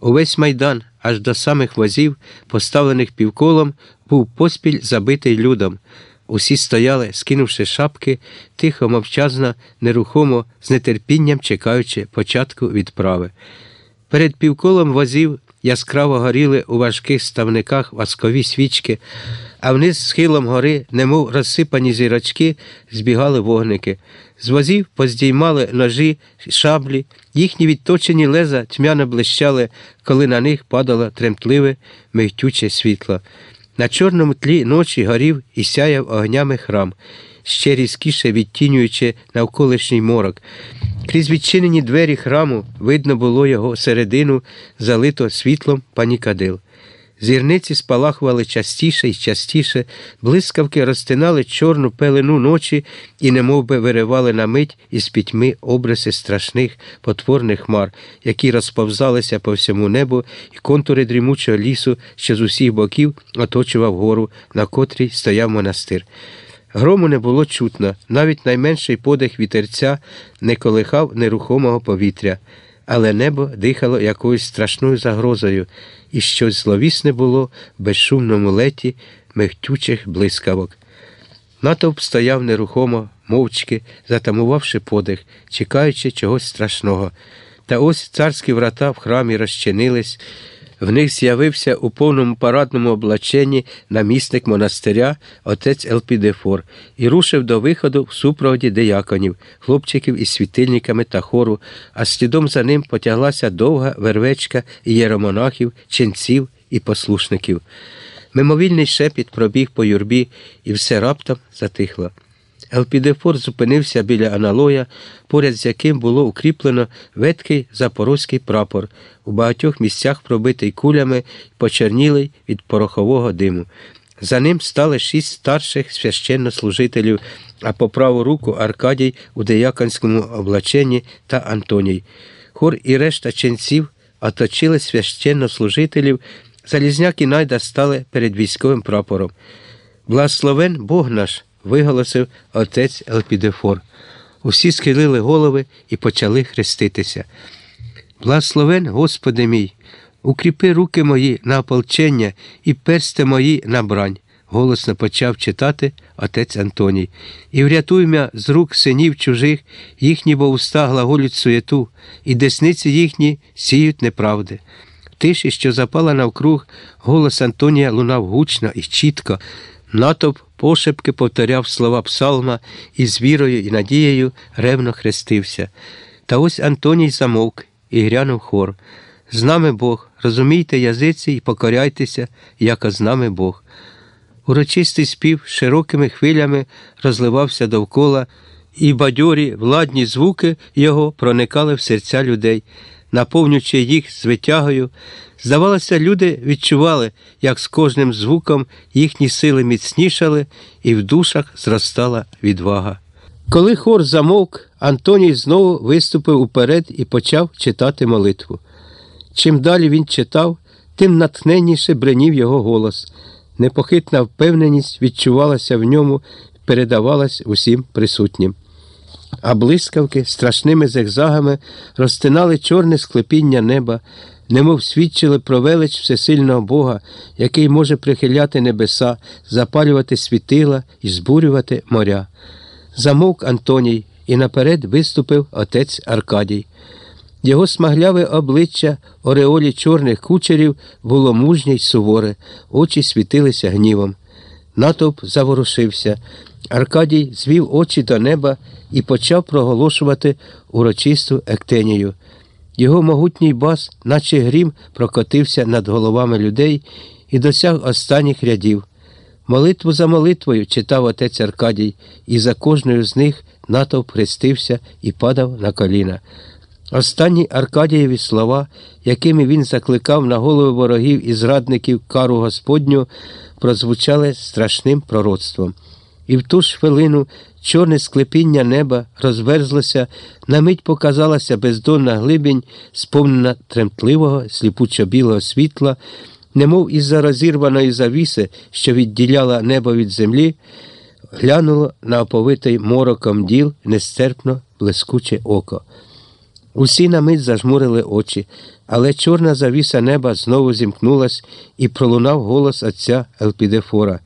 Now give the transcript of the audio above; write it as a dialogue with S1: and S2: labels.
S1: Увесь майдан, аж до самих возів, поставлених півколом, був поспіль забитий людом. Усі стояли, скинувши шапки, тихо, мовчазно, нерухомо, з нетерпінням чекаючи початку відправи. Перед півколом возів яскраво горіли у важких ставниках воскові свічки, а вниз схилом гори, немов розсипані зірочки, збігали вогники. З возів поздіймали ножі, шаблі, їхні відточені леза тьмяно блищали, коли на них падало тремтливе, мигтюче світло. На чорному тлі ночі горів і сяяв огнями храм, ще різкіше відтінюючи навколишній морок. Крізь відчинені двері храму видно було його середину, залито світлом панікадил. Зірниці спалахували частіше і частіше, блискавки розтинали чорну пелену ночі і немовби виривали на мить із пітьми обриси страшних потворних хмар, які розповзалися по всьому небу, і контури дрімучого лісу, що з усіх боків оточував гору, на котрій стояв монастир. Грому не було чутно, навіть найменший подих вітерця не колихав нерухомого повітря, але небо дихало якоюсь страшною загрозою, і щось зловісне було в безшумному леті мехтючих блискавок. Натовп стояв нерухомо, мовчки, затамувавши подих, чекаючи чогось страшного. Та ось царські врата в храмі розчинились. В них з'явився у повному парадному облаченні намісник монастиря, отець Елпідефор, і рушив до виходу в супроводі деяконів, хлопчиків із світильниками та хору, а слідом за ним потяглася довга вервечка єромонахів, ченців і послушників. Мимовільний шепіт пробіг по юрбі, і все раптом затихло. Елпідефор зупинився біля аналоя, поряд з яким було укріплено веткий запорозький прапор, у багатьох місцях пробитий кулями почернілий від порохового диму. За ним стали шість старших священнослужителів, а по праву руку Аркадій у деяконському облаченні та Антоній. Хор і решта ченців оточили священнослужителів, залізняк і найда стали перед військовим прапором. Благословен Бог наш! Виголосив отець Елпідефор. Усі схилили голови і почали хреститися. Благословен, Господи мій, укріпи руки мої на ополчення і персти мої на брань, голосно почав читати отець Антоній. І врятуй мя з рук синів чужих, їхні бо уста глаголють суєту, і десниці їхні сіють неправди. Тиші, що запала навкруг, голос Антонія лунав гучно і чітко. Натовп пошепки повторяв слова псалма і з вірою і надією ревно хрестився. Та ось Антоній замовк і грянув хор. З нами Бог, розумійте язиці і покоряйтеся, як з нами Бог. Урочистий спів широкими хвилями розливався довкола, і бадьорі владні звуки його проникали в серця людей, наповнюючи їх звитягою. Здавалося, люди відчували, як з кожним звуком їхні сили міцнішали, і в душах зростала відвага. Коли хор замовк, Антоній знову виступив уперед і почав читати молитву. Чим далі він читав, тим натхненніше бренів його голос. Непохитна впевненість відчувалася в ньому передавалась усім присутнім. А блискавки страшними зигзагами розтинали чорне склепіння неба немов свідчили про велич всесильного Бога, який може прихиляти небеса, запалювати світила і збурювати моря. Замовк Антоній і наперед виступив отець Аркадій. Його смагляве обличчя ореолі чорних кучерів було мужнє й суворе, очі світилися гнівом. Натовп заворушився. Аркадій звів очі до неба і почав проголошувати урочисту ектенію. Його могутній бас, наче грім, прокотився над головами людей і досяг останніх рядів. Молитву за молитвою читав отець Аркадій, і за кожною з них натовп хрестився і падав на коліна. Останні Аркадієві слова, якими він закликав на голови ворогів і зрадників кару Господню, прозвучали страшним пророцтвом. І в ту ж хвилину чорне склепіння неба розверзлося, на мить показалася бездонна глибінь, сповнена тремтливого, сліпучо білого світла, немов із за розірваної завіси, що відділяла небо від землі, глянуло на оповитий мороком діл нестерпно блискуче око. Усі на мить зажмурили очі, але чорна завіса неба знову зімкнулась і пролунав голос отця Елпідефора.